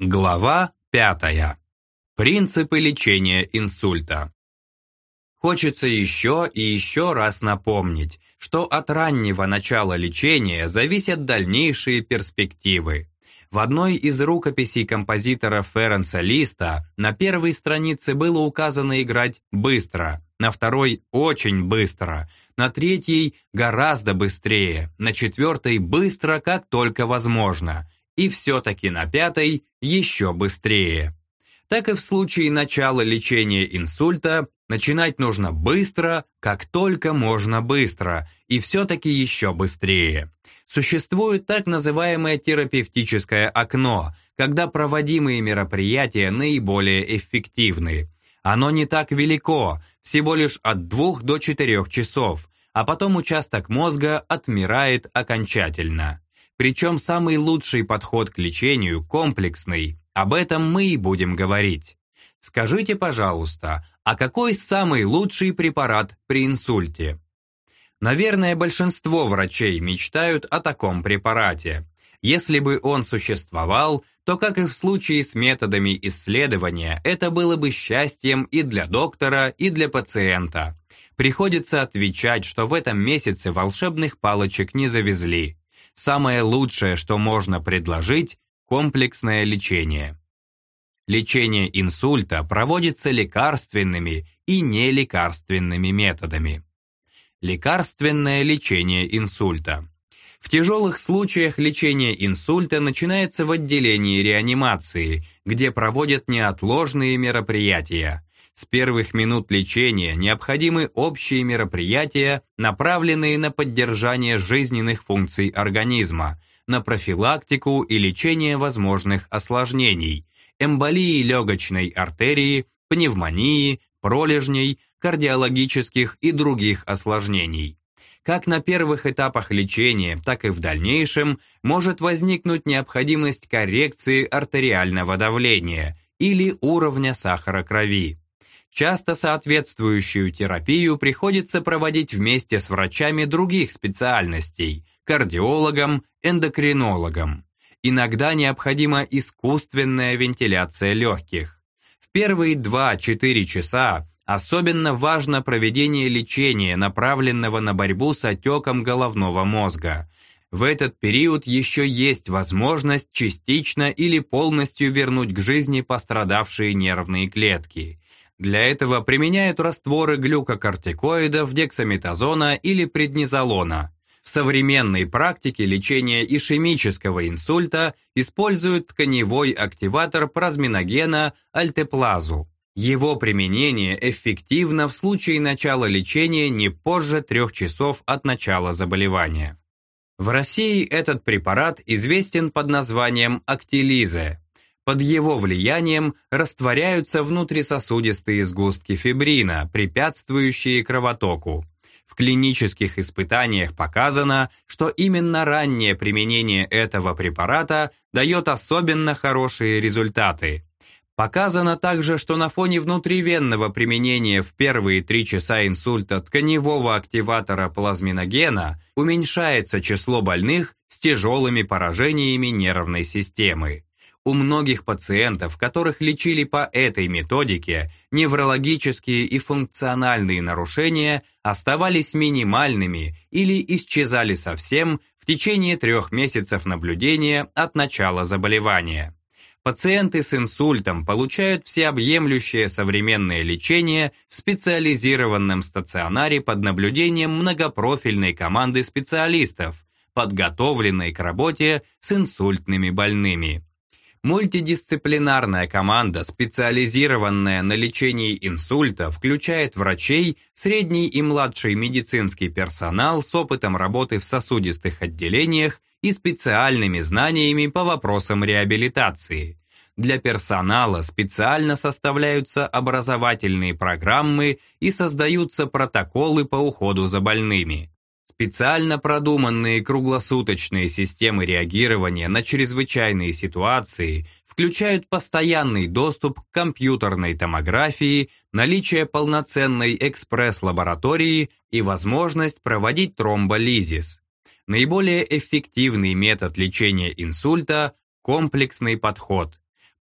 Глава 5. Принципы лечения инсульта. Хочется еще и еще раз напомнить, что от раннего начала лечения зависят дальнейшие перспективы. В одной из рукописей композитора Ференса Листа на первой странице было указано играть быстро, на второй – очень быстро, на третьей – гораздо быстрее, на четвертой – быстро, как только возможно – и все-таки на пятой еще быстрее. Так и в случае начала лечения инсульта начинать нужно быстро, как только можно быстро, и все-таки еще быстрее. Существует так называемое терапевтическое окно, когда проводимые мероприятия наиболее эффективны. Оно не так велико, всего лишь от 2 до 4 часов, а потом участок мозга отмирает окончательно. Причем самый лучший подход к лечению комплексный. Об этом мы и будем говорить. Скажите, пожалуйста, а какой самый лучший препарат при инсульте? Наверное, большинство врачей мечтают о таком препарате. Если бы он существовал, то, как и в случае с методами исследования, это было бы счастьем и для доктора, и для пациента. Приходится отвечать, что в этом месяце волшебных палочек не завезли. Самое лучшее, что можно предложить – комплексное лечение. Лечение инсульта проводится лекарственными и нелекарственными методами. Лекарственное лечение инсульта. В тяжелых случаях лечение инсульта начинается в отделении реанимации, где проводят неотложные мероприятия. С первых минут лечения необходимы общие мероприятия, направленные на поддержание жизненных функций организма, на профилактику и лечение возможных осложнений, эмболии легочной артерии, пневмонии, пролежней, кардиологических и других осложнений. Как на первых этапах лечения, так и в дальнейшем может возникнуть необходимость коррекции артериального давления или уровня сахара крови. Часто соответствующую терапию приходится проводить вместе с врачами других специальностей, кардиологом, эндокринологом. Иногда необходима искусственная вентиляция легких. В первые 2-4 часа особенно важно проведение лечения, направленного на борьбу с отеком головного мозга. В этот период еще есть возможность частично или полностью вернуть к жизни пострадавшие нервные клетки. Для этого применяют растворы глюкокортикоидов, дексаметазона или преднизолона. В современной практике лечения ишемического инсульта используют тканевой активатор плазминогена альтеплазу. Его применение эффективно в случае начала лечения не позже трех часов от начала заболевания. В России этот препарат известен под названием актилизе. Под его влиянием растворяются внутрисосудистые сгустки фибрина, препятствующие кровотоку. В клинических испытаниях показано, что именно раннее применение этого препарата дает особенно хорошие результаты. Показано также, что на фоне внутривенного применения в первые три часа инсульта тканевого активатора плазминогена уменьшается число больных с тяжелыми поражениями нервной системы. У многих пациентов, которых лечили по этой методике, неврологические и функциональные нарушения оставались минимальными или исчезали совсем в течение трех месяцев наблюдения от начала заболевания. Пациенты с инсультом получают всеобъемлющее современное лечение в специализированном стационаре под наблюдением многопрофильной команды специалистов, подготовленной к работе с инсультными больными. Мультидисциплинарная команда, специализированная на лечении инсульта, включает врачей, средний и младший медицинский персонал с опытом работы в сосудистых отделениях и специальными знаниями по вопросам реабилитации. Для персонала специально составляются образовательные программы и создаются протоколы по уходу за больными. Специально продуманные круглосуточные системы реагирования на чрезвычайные ситуации включают постоянный доступ к компьютерной томографии, наличие полноценной экспресс-лаборатории и возможность проводить тромболизис. Наиболее эффективный метод лечения инсульта – комплексный подход.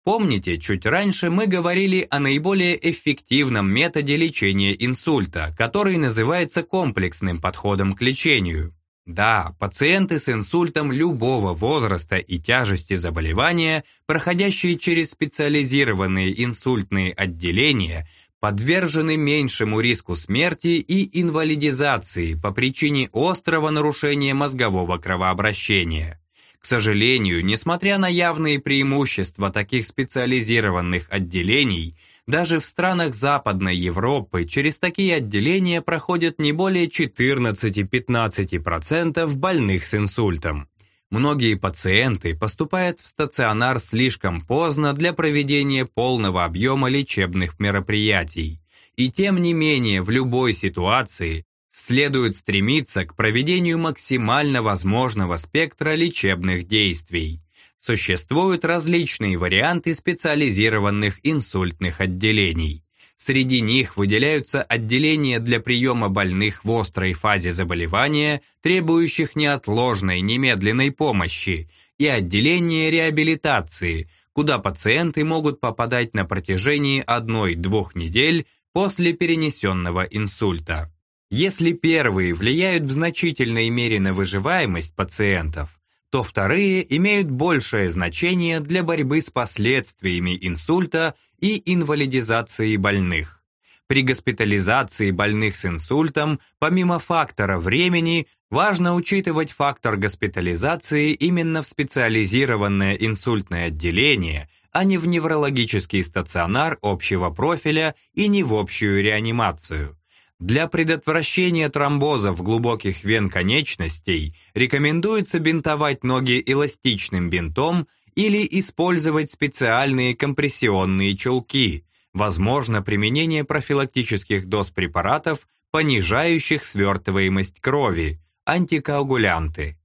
Помните, чуть раньше мы говорили о наиболее эффективном методе лечения инсульта, который называется комплексным подходом к лечению. Да, пациенты с инсультом любого возраста и тяжести заболевания, проходящие через специализированные инсультные отделения, подвержены меньшему риску смерти и инвалидизации по причине острого нарушения мозгового кровообращения. К сожалению, несмотря на явные преимущества таких специализированных отделений, даже в странах Западной Европы через такие отделения проходят не более 14-15% больных с инсультом. Многие пациенты поступают в стационар слишком поздно для проведения полного объема лечебных мероприятий. И тем не менее, в любой ситуации следует стремиться к проведению максимально возможного спектра лечебных действий. Существуют различные варианты специализированных инсультных отделений. Среди них выделяются отделения для приема больных в острой фазе заболевания, требующих неотложной немедленной помощи, и отделения реабилитации, куда пациенты могут попадать на протяжении одной-двух недель после перенесенного инсульта. Если первые влияют в значительной мере на выживаемость пациентов, то вторые имеют большее значение для борьбы с последствиями инсульта и инвалидизации больных. При госпитализации больных с инсультом, помимо фактора времени, важно учитывать фактор госпитализации именно в специализированное инсультное отделение, а не в неврологический стационар общего профиля и не в общую реанимацию. Для предотвращения тромбозов глубоких вен конечностей рекомендуется бинтовать ноги эластичным бинтом или использовать специальные компрессионные чулки, возможно применение профилактических доз препаратов, понижающих свертываемость крови, антикоагулянты.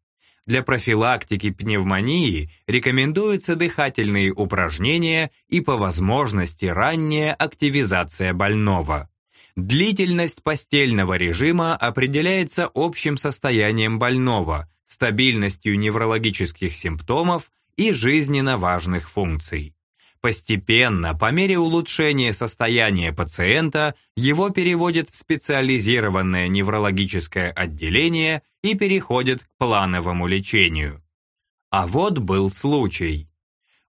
Для профилактики пневмонии рекомендуются дыхательные упражнения и по возможности ранняя активизация больного. Длительность постельного режима определяется общим состоянием больного, стабильностью неврологических симптомов и жизненно важных функций. Постепенно, по мере улучшения состояния пациента, его переводят в специализированное неврологическое отделение и переходят к плановому лечению. А вот был случай.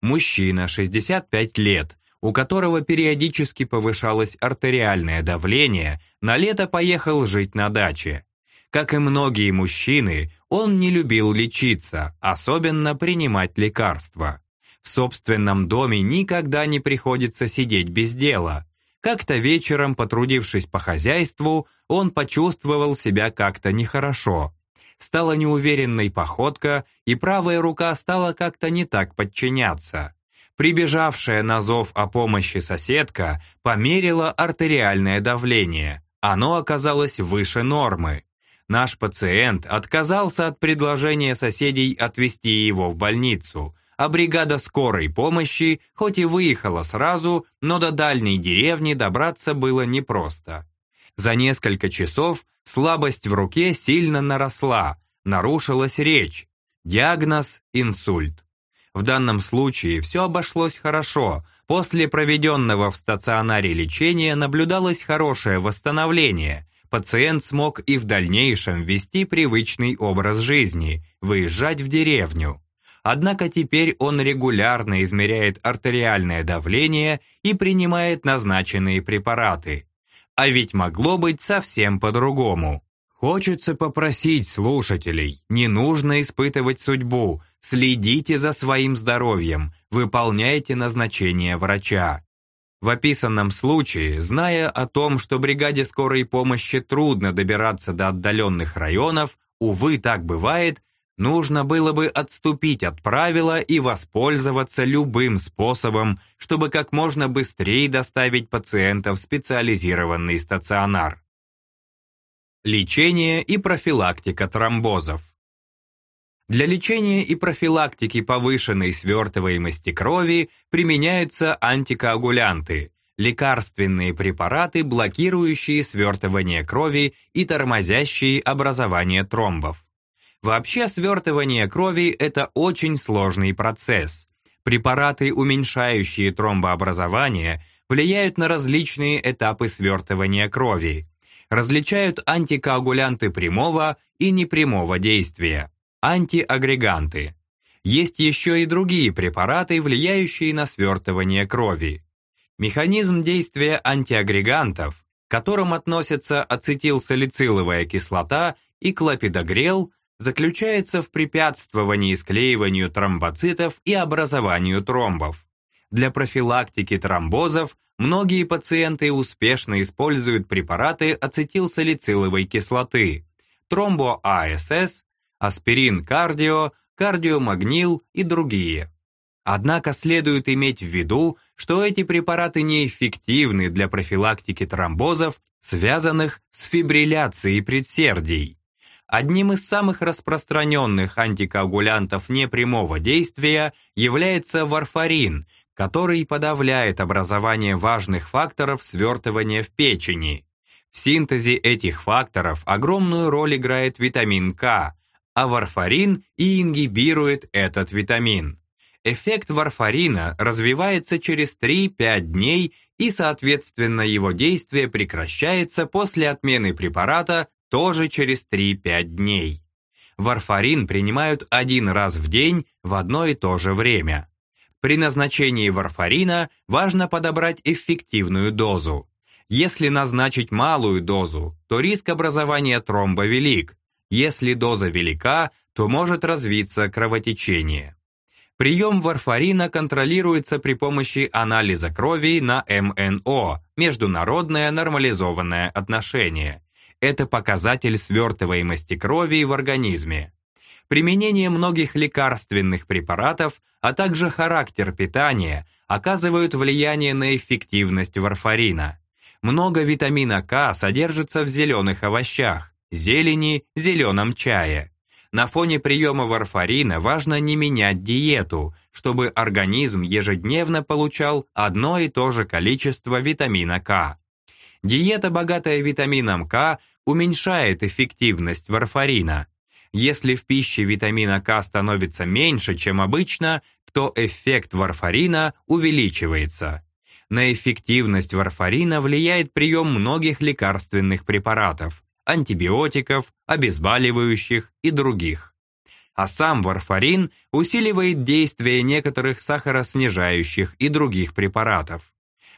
Мужчина, 65 лет, у которого периодически повышалось артериальное давление, на лето поехал жить на даче. Как и многие мужчины, он не любил лечиться, особенно принимать лекарства. В собственном доме никогда не приходится сидеть без дела. Как-то вечером, потрудившись по хозяйству, он почувствовал себя как-то нехорошо. Стала неуверенной походка, и правая рука стала как-то не так подчиняться. Прибежавшая на зов о помощи соседка померила артериальное давление. Оно оказалось выше нормы. Наш пациент отказался от предложения соседей отвезти его в больницу, а бригада скорой помощи, хоть и выехала сразу, но до дальней деревни добраться было непросто. За несколько часов слабость в руке сильно наросла, нарушилась речь. Диагноз – инсульт. В данном случае все обошлось хорошо. После проведенного в стационаре лечения наблюдалось хорошее восстановление. Пациент смог и в дальнейшем вести привычный образ жизни, выезжать в деревню. Однако теперь он регулярно измеряет артериальное давление и принимает назначенные препараты. А ведь могло быть совсем по-другому. Хочется попросить слушателей, не нужно испытывать судьбу, следите за своим здоровьем, выполняйте назначение врача. В описанном случае, зная о том, что бригаде скорой помощи трудно добираться до отдаленных районов, увы, так бывает, нужно было бы отступить от правила и воспользоваться любым способом, чтобы как можно быстрее доставить пациента в специализированный стационар. Лечение и профилактика тромбозов. Для лечения и профилактики повышенной свертываемости крови применяются антикоагулянты, лекарственные препараты, блокирующие свертывание крови и тормозящие образование тромбов. Вообще свертывание крови – это очень сложный процесс. Препараты, уменьшающие тромбообразование, влияют на различные этапы свертывания крови, различают антикоагулянты прямого и непрямого действия, антиагреганты. Есть еще и другие препараты, влияющие на свертывание крови. Механизм действия антиагрегантов, к которым относятся ацетилсалициловая кислота и клопидогрел, заключается в препятствовании склеиванию тромбоцитов и образованию тромбов. Для профилактики тромбозов многие пациенты успешно используют препараты ацетилсалициловой кислоты, тромбо-АСС, аспирин-кардио, кардиомагнил и другие. Однако следует иметь в виду, что эти препараты неэффективны для профилактики тромбозов, связанных с фибрилляцией предсердий. Одним из самых распространенных антикоагулянтов непрямого действия является варфарин, который подавляет образование важных факторов свертывания в печени. В синтезе этих факторов огромную роль играет витамин К, а варфарин и ингибирует этот витамин. Эффект варфарина развивается через 3-5 дней и, соответственно, его действие прекращается после отмены препарата тоже через 3-5 дней. Варфарин принимают один раз в день в одно и то же время. При назначении варфарина важно подобрать эффективную дозу. Если назначить малую дозу, то риск образования тромба велик. Если доза велика, то может развиться кровотечение. Прием варфарина контролируется при помощи анализа крови на МНО, международное нормализованное отношение. Это показатель свертываемости крови в организме. Применение многих лекарственных препаратов, а также характер питания оказывают влияние на эффективность варфарина. Много витамина К содержится в зеленых овощах, зелени, зеленом чае. На фоне приема варфарина важно не менять диету, чтобы организм ежедневно получал одно и то же количество витамина К. Диета, богатая витамином К, уменьшает эффективность варфарина. Если в пище витамина К становится меньше, чем обычно, то эффект варфарина увеличивается. На эффективность варфарина влияет прием многих лекарственных препаратов, антибиотиков, обезболивающих и других. А сам варфарин усиливает действие некоторых сахароснижающих и других препаратов.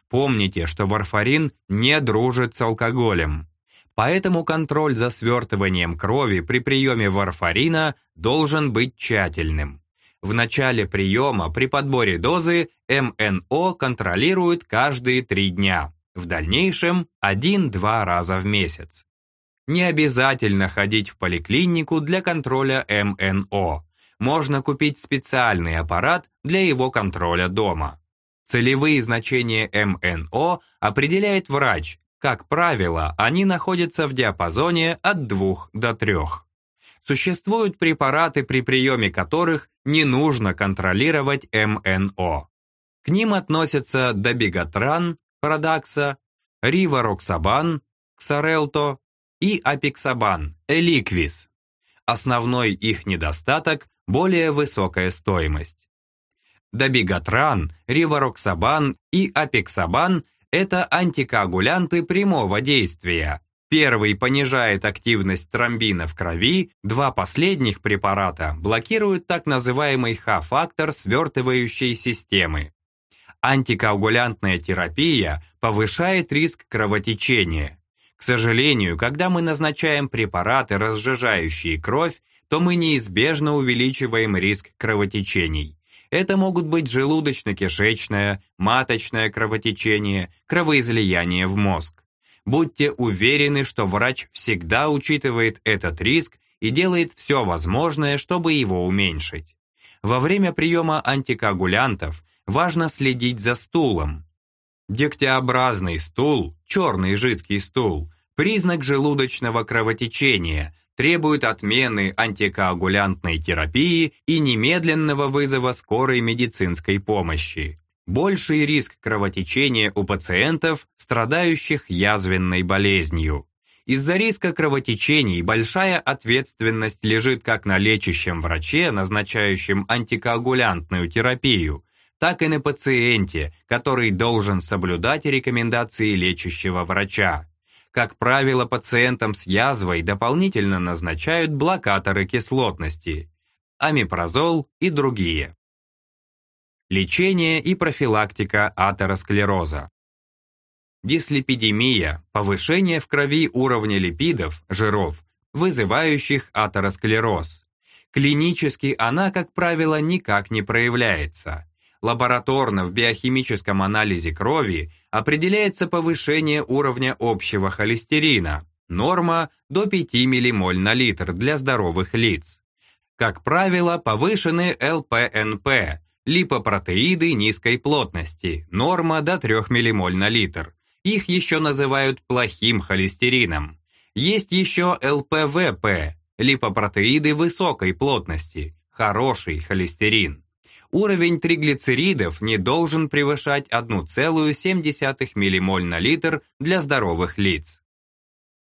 Помните, что варфарин не дружит с алкоголем. Поэтому контроль за свертыванием крови при приеме варфарина должен быть тщательным. В начале приема при подборе дозы МНО контролируют каждые три дня, в дальнейшем 1-2 раза в месяц. Не обязательно ходить в поликлинику для контроля МНО. Можно купить специальный аппарат для его контроля дома. Целевые значения МНО определяет врач. Как правило, они находятся в диапазоне от 2 до 3. Существуют препараты, при приеме которых не нужно контролировать МНО. К ним относятся Добигатран, Продакса, Ривароксабан, Ксарелто и Апиксабан, Эликвис. Основной их недостаток – более высокая стоимость. Добигатран, Ривароксабан и Апиксабан – это антикоагулянты прямого действия, Первый понижает активность тромбина в крови, два последних препарата блокируют так называемый Х-фактор свертывающей системы. Антикоагулянтная терапия повышает риск кровотечения. К сожалению, когда мы назначаем препараты, разжижающие кровь, то мы неизбежно увеличиваем риск кровотечений. Это могут быть желудочно-кишечное, маточное кровотечение, кровоизлияние в мозг. Будьте уверены, что врач всегда учитывает этот риск и делает все возможное, чтобы его уменьшить. Во время приема антикоагулянтов важно следить за стулом. Дегтеобразный стул, черный жидкий стул, признак желудочного кровотечения, требует отмены антикоагулянтной терапии и немедленного вызова скорой медицинской помощи больший риск кровотечения у пациентов, страдающих язвенной болезнью. Из-за риска кровотечений большая ответственность лежит как на лечащем враче, назначающем антикоагулянтную терапию, так и на пациенте, который должен соблюдать рекомендации лечащего врача. Как правило, пациентам с язвой дополнительно назначают блокаторы кислотности, амипрозол и другие. Лечение и профилактика атеросклероза. Дислепидемия – повышение в крови уровня липидов, жиров, вызывающих атеросклероз. Клинически она, как правило, никак не проявляется. Лабораторно в биохимическом анализе крови определяется повышение уровня общего холестерина, норма до 5 ммоль на литр для здоровых лиц. Как правило, повышены ЛПНП, липопротеиды низкой плотности, норма до 3 ммоль на литр. Их еще называют плохим холестерином. Есть еще ЛПВП, липопротеиды высокой плотности, хороший холестерин. Уровень триглицеридов не должен превышать 1,7 ммоль на литр для здоровых лиц.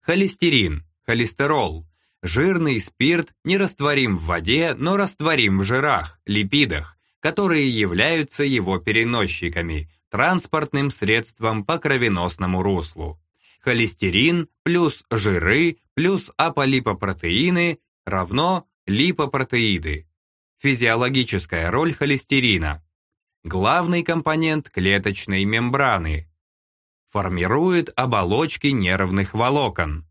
Холестерин, холестерол, жирный спирт не растворим в воде, но растворим в жирах, липидах, которые являются его переносчиками, транспортным средством по кровеносному руслу. Холестерин плюс жиры плюс аполипопротеины равно липопротеиды. Физиологическая роль холестерина. Главный компонент клеточной мембраны. Формирует оболочки нервных волокон.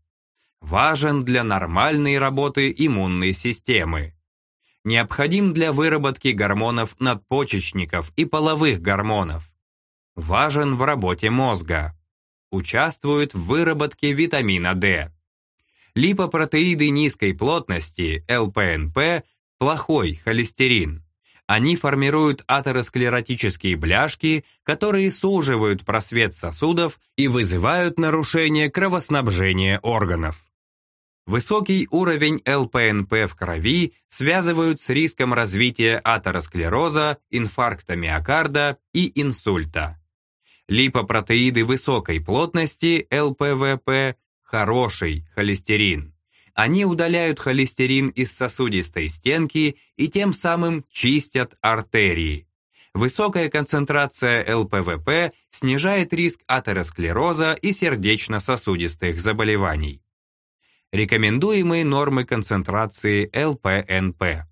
Важен для нормальной работы иммунной системы. Необходим для выработки гормонов надпочечников и половых гормонов. Важен в работе мозга участвуют в выработке витамина D. Липопротеиды низкой плотности, ЛПНП, плохой холестерин. Они формируют атеросклеротические бляшки, которые суживают просвет сосудов и вызывают нарушение кровоснабжения органов. Высокий уровень ЛПНП в крови связывают с риском развития атеросклероза, инфаркта миокарда и инсульта. Липопротеиды высокой плотности, ЛПВП, хороший холестерин. Они удаляют холестерин из сосудистой стенки и тем самым чистят артерии. Высокая концентрация ЛПВП снижает риск атеросклероза и сердечно-сосудистых заболеваний. Рекомендуемые нормы концентрации ЛПНП.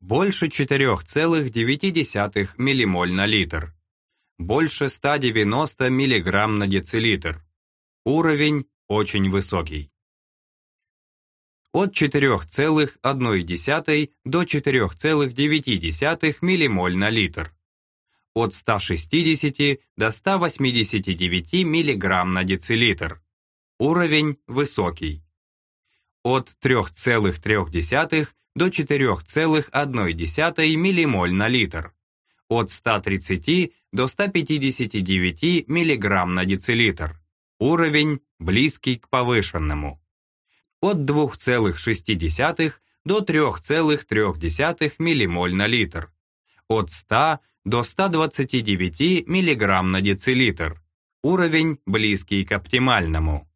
Больше 4,9 ммоль на литр больше 190 мг на децилитр. Уровень очень высокий. От 4,1 до 4,9 ммоль на литр. От 160 до 189 мг на децилитр. Уровень высокий. От 3,3 до 4,1 ммоль на литр от 130 до 159 мг на децилитр. Уровень близкий к повышенному. От 2,6 до 3,3 ммоль на литр. От 100 до 129 мг на децилитр. Уровень близкий к оптимальному.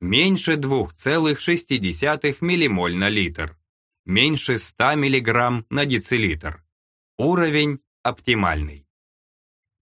Меньше 2,6 ммоль на литр. Меньше 100 мг на децилитр. Уровень оптимальный.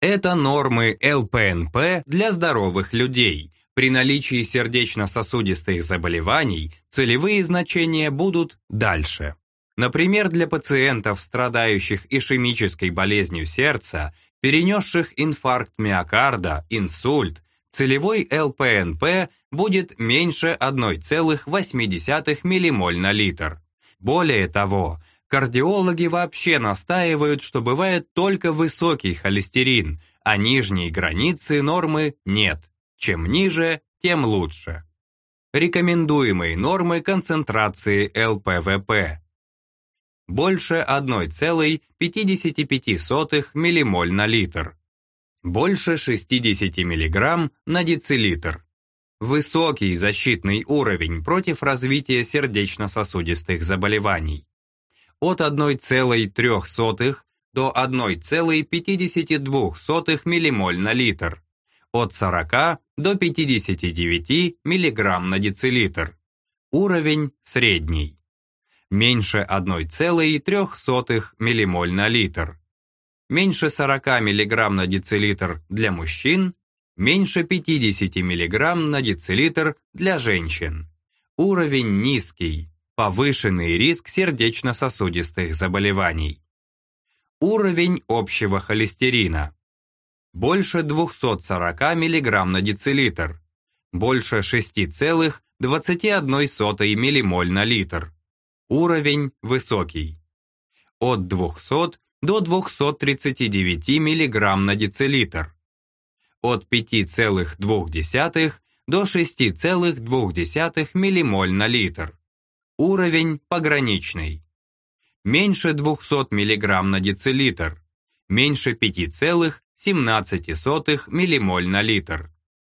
Это нормы ЛПНП для здоровых людей. При наличии сердечно-сосудистых заболеваний целевые значения будут дальше. Например, для пациентов, страдающих ишемической болезнью сердца, перенесших инфаркт миокарда, инсульт, целевой ЛПНП будет меньше 1,8 ммоль на литр. Более того, Кардиологи вообще настаивают, что бывает только высокий холестерин, а нижней границы нормы нет. Чем ниже, тем лучше. Рекомендуемые нормы концентрации ЛПВП. Больше 1,55 ммоль на литр. Больше 60 мг на децилитр. Высокий защитный уровень против развития сердечно-сосудистых заболеваний от 1,3 до 1,52 ммоль на литр, от 40 до 59 мг на децилитр. Уровень средний. Меньше 1,3 ммоль на литр. меньше 40 мг на децилитр для мужчин, меньше 50 мг на децилитр для женщин. Уровень низкий, повышенный риск сердечно-сосудистых заболеваний. Уровень общего холестерина. Больше 240 мг на децилитр, больше 6,21 ммоль на литр. Уровень высокий. От 200 до 239 мг на децилитр. От 5,2 до 6,2 ммоль на литр. Уровень пограничный. Меньше 200 мг на децилитр. Меньше 5,17 ммоль на литр.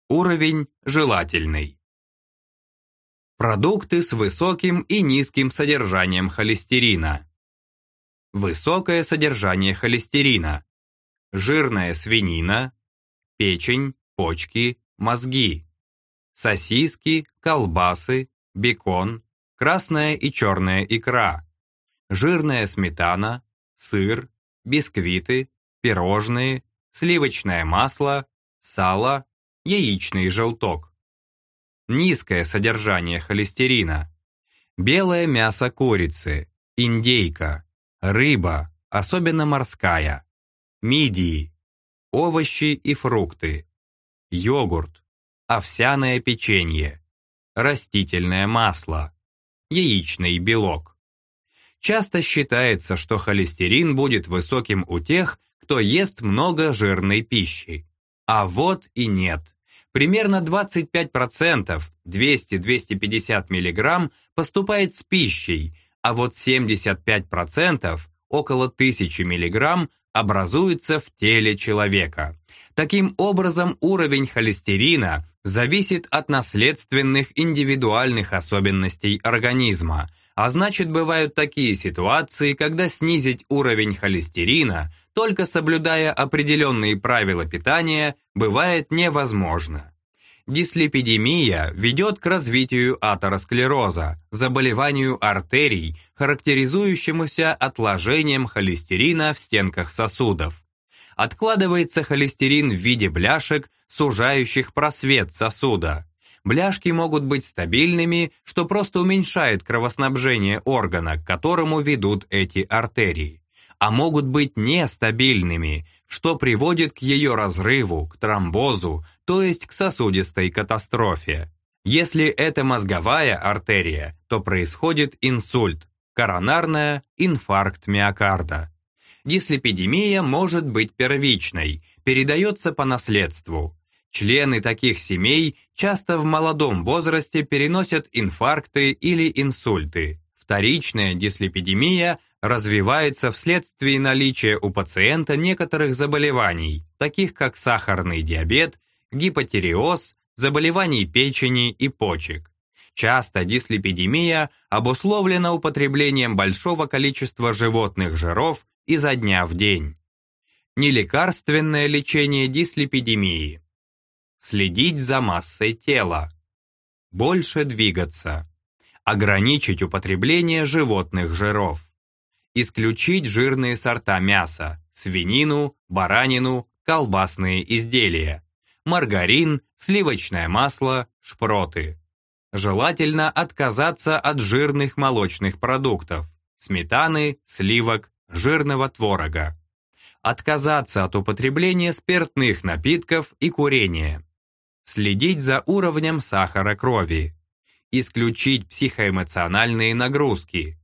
Уровень желательный. Продукты с высоким и низким содержанием холестерина. Высокое содержание холестерина. Жирная свинина, печень, почки, мозги. Сосиски, колбасы, бекон, красная и черная икра. Жирная сметана, сыр, бисквиты, пирожные, сливочное масло, сало, яичный желток. Низкое содержание холестерина, белое мясо курицы, индейка, рыба, особенно морская, мидии, овощи и фрукты, йогурт, овсяное печенье, растительное масло, яичный белок. Часто считается, что холестерин будет высоким у тех, кто ест много жирной пищи. А вот и нет примерно 25%, 200-250 мг, поступает с пищей, а вот 75%, около 1000 мг, образуется в теле человека. Таким образом, уровень холестерина зависит от наследственных индивидуальных особенностей организма, а значит бывают такие ситуации, когда снизить уровень холестерина, только соблюдая определенные правила питания, бывает невозможно. Дислепидемия ведет к развитию атеросклероза, заболеванию артерий, характеризующемуся отложением холестерина в стенках сосудов. Откладывается холестерин в виде бляшек, сужающих просвет сосуда. Бляшки могут быть стабильными, что просто уменьшает кровоснабжение органа, к которому ведут эти артерии. А могут быть нестабильными, что приводит к ее разрыву, к тромбозу, то есть к сосудистой катастрофе. Если это мозговая артерия, то происходит инсульт, коронарная – инфаркт миокарда. Дислепидемия может быть первичной, передается по наследству. Члены таких семей часто в молодом возрасте переносят инфаркты или инсульты. Вторичная дислепидемия развивается вследствие наличия у пациента некоторых заболеваний, таких как сахарный диабет, гипотереоз, заболеваний печени и почек. Часто дислепидемия обусловлена употреблением большого количества животных жиров изо дня в день. Нелекарственное лечение дислепидемии. Следить за массой тела. Больше двигаться. Ограничить употребление животных жиров. Исключить жирные сорта мяса, свинину, баранину, колбасные изделия, маргарин, сливочное масло, шпроты. Желательно отказаться от жирных молочных продуктов, сметаны, сливок, жирного творога. Отказаться от употребления спиртных напитков и курения следить за уровнем сахара крови, исключить психоэмоциональные нагрузки.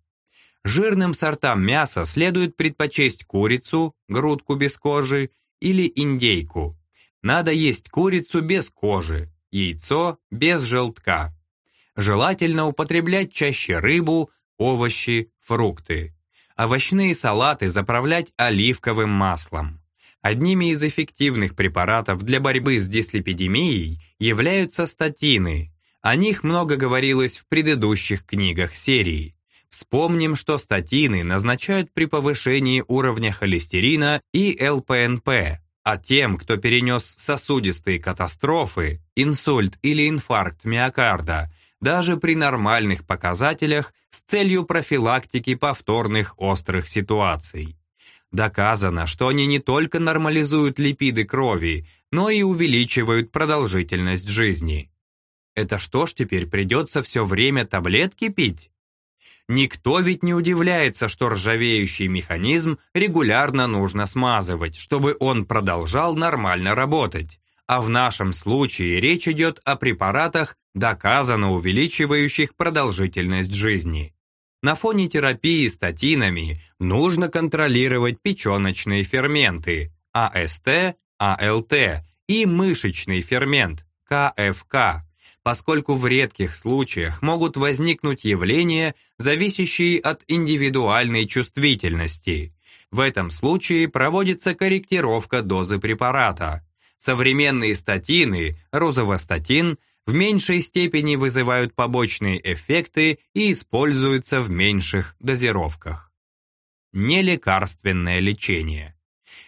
Жирным сортам мяса следует предпочесть курицу, грудку без кожи или индейку. Надо есть курицу без кожи, яйцо без желтка. Желательно употреблять чаще рыбу, овощи, фрукты. Овощные салаты заправлять оливковым маслом. Одними из эффективных препаратов для борьбы с дислепидемией являются статины. О них много говорилось в предыдущих книгах серии. Вспомним, что статины назначают при повышении уровня холестерина и ЛПНП, а тем, кто перенес сосудистые катастрофы, инсульт или инфаркт миокарда, даже при нормальных показателях с целью профилактики повторных острых ситуаций. Доказано, что они не только нормализуют липиды крови, но и увеличивают продолжительность жизни. Это что ж теперь придется все время таблетки пить? Никто ведь не удивляется, что ржавеющий механизм регулярно нужно смазывать, чтобы он продолжал нормально работать. А в нашем случае речь идет о препаратах, доказанно увеличивающих продолжительность жизни. На фоне терапии статинами нужно контролировать печеночные ферменты АСТ, АЛТ и мышечный фермент КФК, поскольку в редких случаях могут возникнуть явления, зависящие от индивидуальной чувствительности. В этом случае проводится корректировка дозы препарата. Современные статины, розовостатин, в меньшей степени вызывают побочные эффекты и используются в меньших дозировках. Нелекарственное лечение.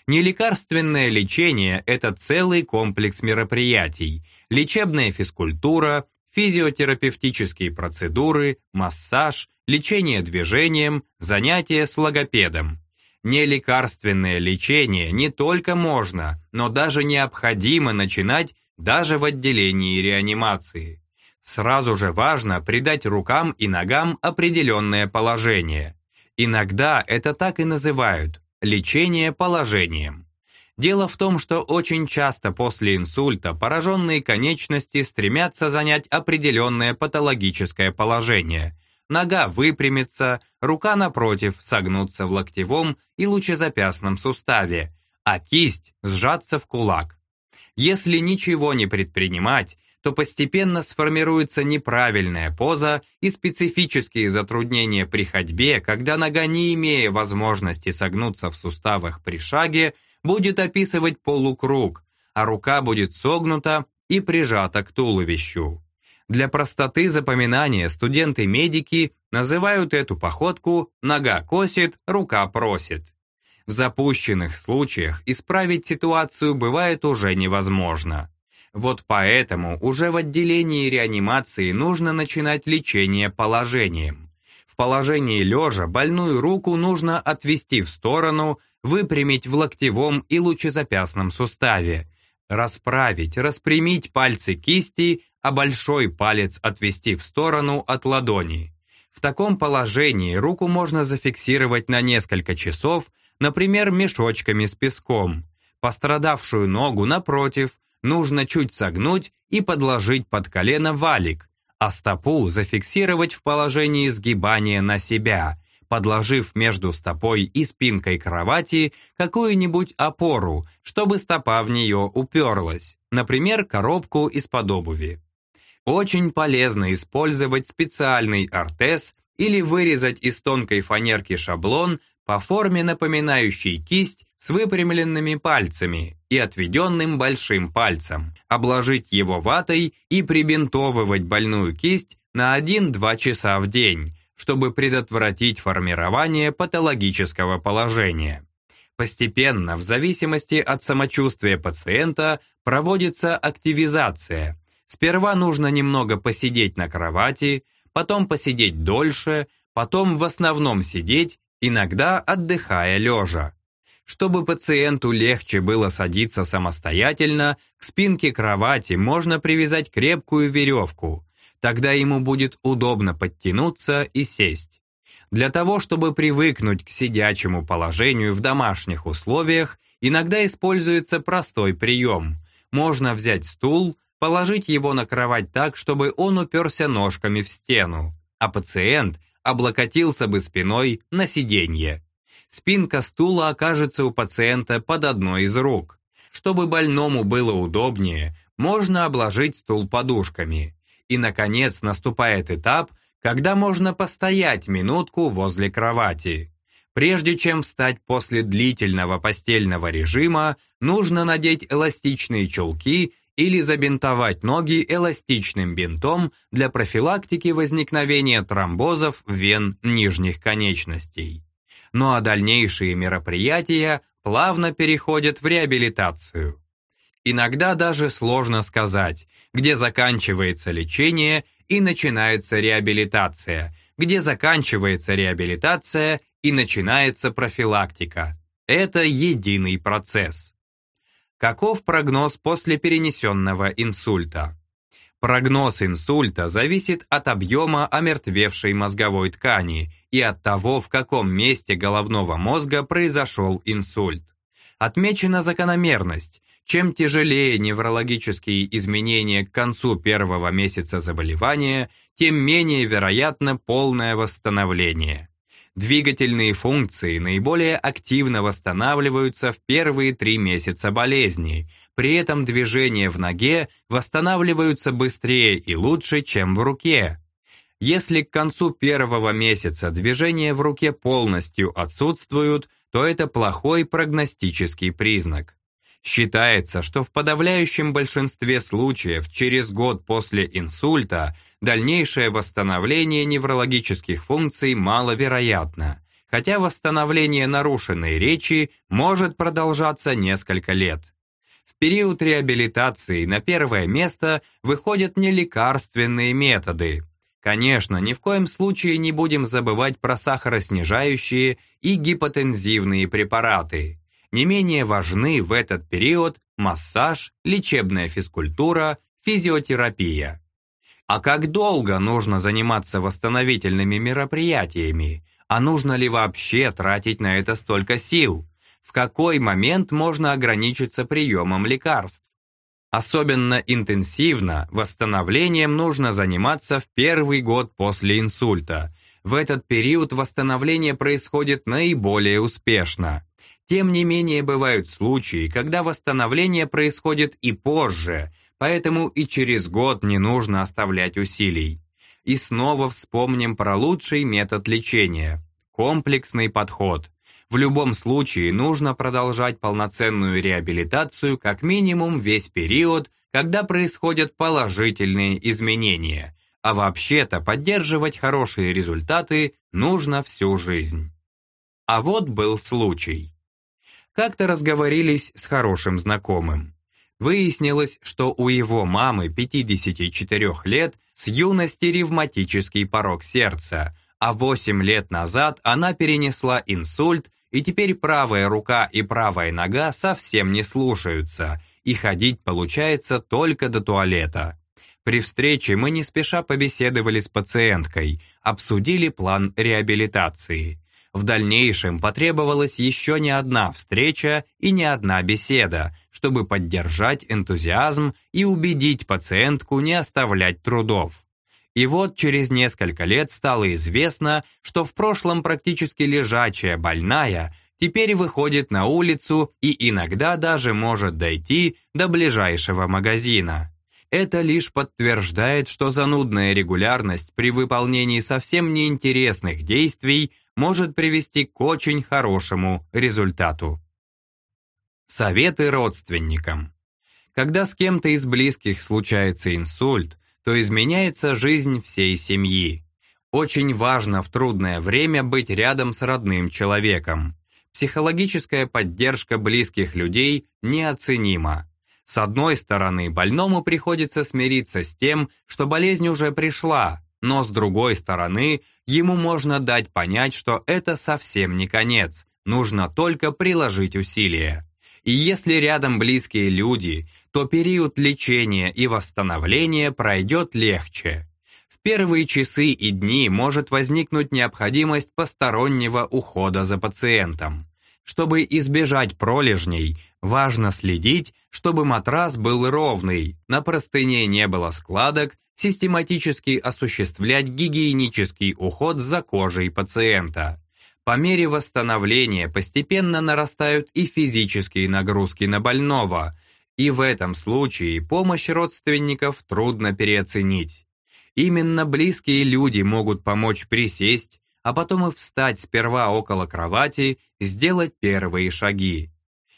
Нелекарственное лечение – это целый комплекс мероприятий, лечебная физкультура, физиотерапевтические процедуры, массаж, лечение движением, занятия с логопедом. Нелекарственное лечение не только можно, но даже необходимо начинать даже в отделении реанимации. Сразу же важно придать рукам и ногам определенное положение. Иногда это так и называют – лечение положением. Дело в том, что очень часто после инсульта пораженные конечности стремятся занять определенное патологическое положение. Нога выпрямится, рука напротив согнуться в локтевом и лучезапястном суставе, а кисть сжаться в кулак. Если ничего не предпринимать, то постепенно сформируется неправильная поза и специфические затруднения при ходьбе, когда нога, не имея возможности согнуться в суставах при шаге, будет описывать полукруг, а рука будет согнута и прижата к туловищу. Для простоты запоминания студенты-медики называют эту походку «нога косит, рука просит». В запущенных случаях исправить ситуацию бывает уже невозможно. Вот поэтому уже в отделении реанимации нужно начинать лечение положением. В положении лежа больную руку нужно отвести в сторону, выпрямить в локтевом и лучезапястном суставе, расправить, распрямить пальцы кисти, а большой палец отвести в сторону от ладони. В таком положении руку можно зафиксировать на несколько часов например, мешочками с песком. Пострадавшую ногу, напротив, нужно чуть согнуть и подложить под колено валик, а стопу зафиксировать в положении сгибания на себя, подложив между стопой и спинкой кровати какую-нибудь опору, чтобы стопа в нее уперлась, например, коробку из-под обуви. Очень полезно использовать специальный ортез или вырезать из тонкой фанерки шаблон по форме напоминающий кисть с выпрямленными пальцами и отведенным большим пальцем, обложить его ватой и прибинтовывать больную кисть на 1-2 часа в день, чтобы предотвратить формирование патологического положения. Постепенно, в зависимости от самочувствия пациента, проводится активизация. Сперва нужно немного посидеть на кровати, потом посидеть дольше, потом в основном сидеть иногда отдыхая лежа. Чтобы пациенту легче было садиться самостоятельно, к спинке кровати можно привязать крепкую веревку. Тогда ему будет удобно подтянуться и сесть. Для того, чтобы привыкнуть к сидячему положению в домашних условиях, иногда используется простой прием. Можно взять стул, положить его на кровать так, чтобы он уперся ножками в стену, а пациент облокотился бы спиной на сиденье. Спинка стула окажется у пациента под одной из рук. Чтобы больному было удобнее, можно обложить стул подушками. И, наконец, наступает этап, когда можно постоять минутку возле кровати. Прежде чем встать после длительного постельного режима, нужно надеть эластичные чулки или забинтовать ноги эластичным бинтом для профилактики возникновения тромбозов вен нижних конечностей. Ну а дальнейшие мероприятия плавно переходят в реабилитацию. Иногда даже сложно сказать, где заканчивается лечение и начинается реабилитация, где заканчивается реабилитация и начинается профилактика. Это единый процесс. Каков прогноз после перенесенного инсульта? Прогноз инсульта зависит от объема омертвевшей мозговой ткани и от того, в каком месте головного мозга произошел инсульт. Отмечена закономерность. Чем тяжелее неврологические изменения к концу первого месяца заболевания, тем менее вероятно полное восстановление. Двигательные функции наиболее активно восстанавливаются в первые три месяца болезни, при этом движения в ноге восстанавливаются быстрее и лучше, чем в руке. Если к концу первого месяца движения в руке полностью отсутствуют, то это плохой прогностический признак. Считается, что в подавляющем большинстве случаев через год после инсульта дальнейшее восстановление неврологических функций маловероятно, хотя восстановление нарушенной речи может продолжаться несколько лет. В период реабилитации на первое место выходят нелекарственные методы. Конечно, ни в коем случае не будем забывать про сахароснижающие и гипотензивные препараты. Не менее важны в этот период массаж, лечебная физкультура, физиотерапия. А как долго нужно заниматься восстановительными мероприятиями? А нужно ли вообще тратить на это столько сил? В какой момент можно ограничиться приемом лекарств? Особенно интенсивно восстановлением нужно заниматься в первый год после инсульта. В этот период восстановление происходит наиболее успешно. Тем не менее, бывают случаи, когда восстановление происходит и позже, поэтому и через год не нужно оставлять усилий. И снова вспомним про лучший метод лечения – комплексный подход. В любом случае нужно продолжать полноценную реабилитацию как минимум весь период, когда происходят положительные изменения, а вообще-то поддерживать хорошие результаты нужно всю жизнь. А вот был случай. Как-то разговорились с хорошим знакомым. Выяснилось, что у его мамы 54 лет с юности ревматический порог сердца, а 8 лет назад она перенесла инсульт, и теперь правая рука и правая нога совсем не слушаются, и ходить получается только до туалета. При встрече мы не спеша побеседовали с пациенткой, обсудили план реабилитации. В дальнейшем потребовалась еще не одна встреча и не одна беседа, чтобы поддержать энтузиазм и убедить пациентку не оставлять трудов. И вот через несколько лет стало известно, что в прошлом практически лежачая больная теперь выходит на улицу и иногда даже может дойти до ближайшего магазина. Это лишь подтверждает, что занудная регулярность при выполнении совсем неинтересных действий может привести к очень хорошему результату. Советы родственникам. Когда с кем-то из близких случается инсульт, то изменяется жизнь всей семьи. Очень важно в трудное время быть рядом с родным человеком. Психологическая поддержка близких людей неоценима. С одной стороны, больному приходится смириться с тем, что болезнь уже пришла, но с другой стороны, ему можно дать понять, что это совсем не конец, нужно только приложить усилия. И если рядом близкие люди, то период лечения и восстановления пройдет легче. В первые часы и дни может возникнуть необходимость постороннего ухода за пациентом. Чтобы избежать пролежней, важно следить, чтобы матрас был ровный, на простыне не было складок систематически осуществлять гигиенический уход за кожей пациента. По мере восстановления постепенно нарастают и физические нагрузки на больного, и в этом случае помощь родственников трудно переоценить. Именно близкие люди могут помочь присесть, а потом и встать сперва около кровати, сделать первые шаги.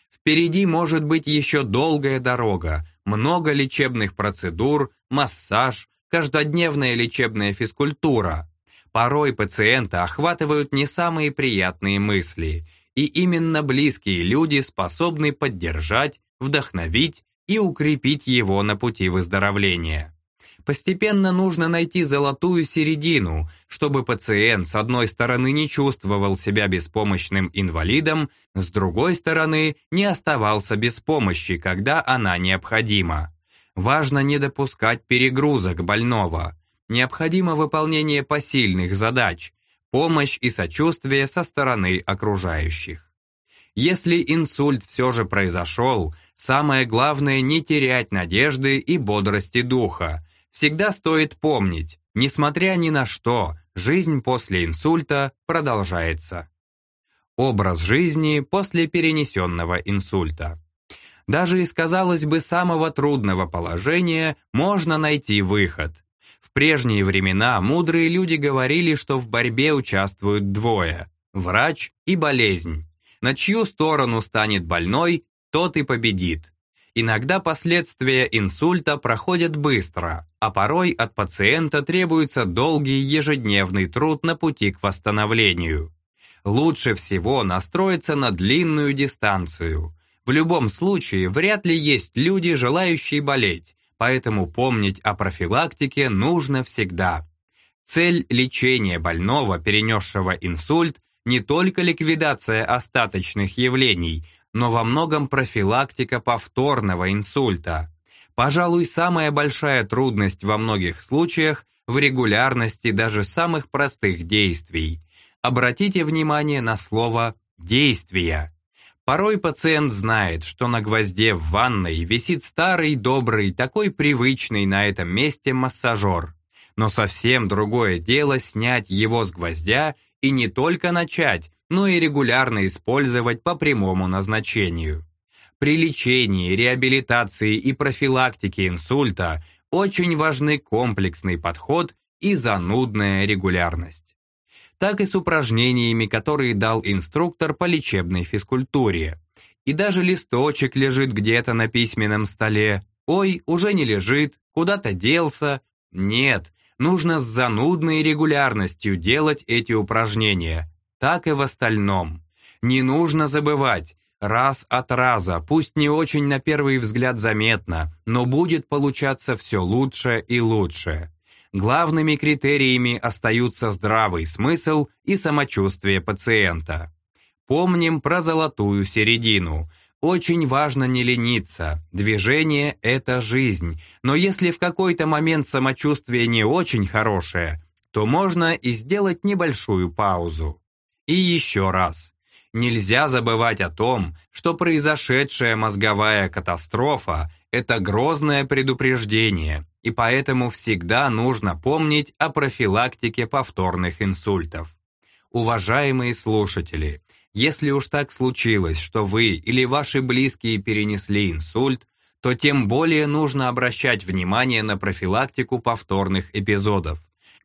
Впереди может быть еще долгая дорога, много лечебных процедур, массаж, каждодневная лечебная физкультура. Порой пациента охватывают не самые приятные мысли, и именно близкие люди способны поддержать, вдохновить и укрепить его на пути выздоровления. Постепенно нужно найти золотую середину, чтобы пациент с одной стороны не чувствовал себя беспомощным инвалидом, с другой стороны не оставался без помощи, когда она необходима. Важно не допускать перегрузок больного. Необходимо выполнение посильных задач, помощь и сочувствие со стороны окружающих. Если инсульт все же произошел, самое главное не терять надежды и бодрости духа. Всегда стоит помнить, несмотря ни на что, жизнь после инсульта продолжается. Образ жизни после перенесенного инсульта. Даже из, казалось бы, самого трудного положения можно найти выход. В прежние времена мудрые люди говорили, что в борьбе участвуют двое – врач и болезнь. На чью сторону станет больной, тот и победит. Иногда последствия инсульта проходят быстро, а порой от пациента требуется долгий ежедневный труд на пути к восстановлению. Лучше всего настроиться на длинную дистанцию. В любом случае, вряд ли есть люди, желающие болеть, поэтому помнить о профилактике нужно всегда. Цель лечения больного, перенесшего инсульт, не только ликвидация остаточных явлений, но во многом профилактика повторного инсульта. Пожалуй, самая большая трудность во многих случаях в регулярности даже самых простых действий. Обратите внимание на слово «действия». Порой пациент знает, что на гвозде в ванной висит старый, добрый, такой привычный на этом месте массажер. Но совсем другое дело снять его с гвоздя и не только начать, но и регулярно использовать по прямому назначению. При лечении, реабилитации и профилактике инсульта очень важны комплексный подход и занудная регулярность. Так и с упражнениями, которые дал инструктор по лечебной физкультуре. И даже листочек лежит где-то на письменном столе. Ой, уже не лежит, куда-то делся. Нет, нужно с занудной регулярностью делать эти упражнения, так и в остальном. Не нужно забывать, раз от раза, пусть не очень на первый взгляд заметно, но будет получаться все лучше и лучше. Главными критериями остаются здравый смысл и самочувствие пациента. Помним про золотую середину. Очень важно не лениться. Движение – это жизнь. Но если в какой-то момент самочувствие не очень хорошее, то можно и сделать небольшую паузу. И еще раз. Нельзя забывать о том, что произошедшая мозговая катастрофа – это грозное предупреждение, и поэтому всегда нужно помнить о профилактике повторных инсультов. Уважаемые слушатели, если уж так случилось, что вы или ваши близкие перенесли инсульт, то тем более нужно обращать внимание на профилактику повторных эпизодов.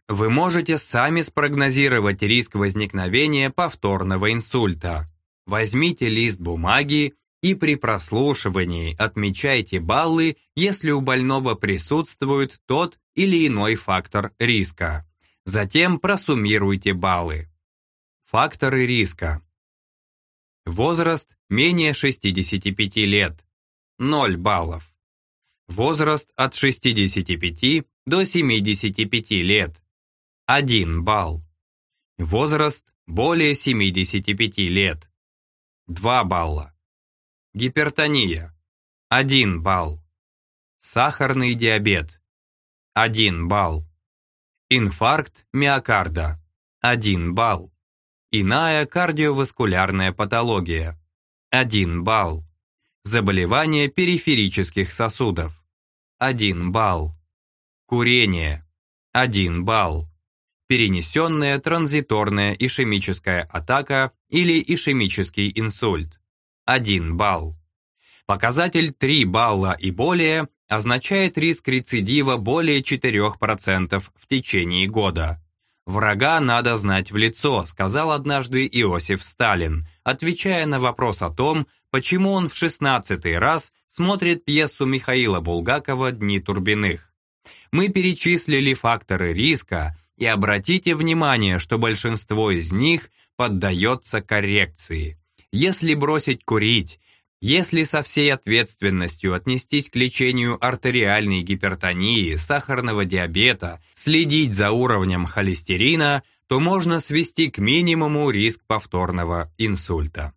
Вы можете сами спрогнозировать риск возникновения повторного инсульта. Возьмите лист бумаги и при прослушивании отмечайте баллы, если у больного присутствует тот или иной фактор риска. Затем просуммируйте баллы. Факторы риска. Возраст менее 65 лет. 0 баллов. Возраст от 65 до 75 лет. 1 балл. Возраст более 75 лет. 2 балла. Гипертония. 1 балл. Сахарный диабет. 1 балл. Инфаркт миокарда. 1 балл. Иная кардиоваскулярная патология. 1 балл. Заболевание периферических сосудов. 1 балл. Курение. 1 балл перенесенная транзиторная ишемическая атака или ишемический инсульт. 1 балл. Показатель 3 балла и более означает риск рецидива более 4% в течение года. «Врага надо знать в лицо», сказал однажды Иосиф Сталин, отвечая на вопрос о том, почему он в 16 раз смотрит пьесу Михаила Булгакова «Дни Турбиных». Мы перечислили факторы риска, и обратите внимание, что большинство из них поддается коррекции. Если бросить курить, Если со всей ответственностью отнестись к лечению артериальной гипертонии, сахарного диабета, следить за уровнем холестерина, то можно свести к минимуму риск повторного инсульта.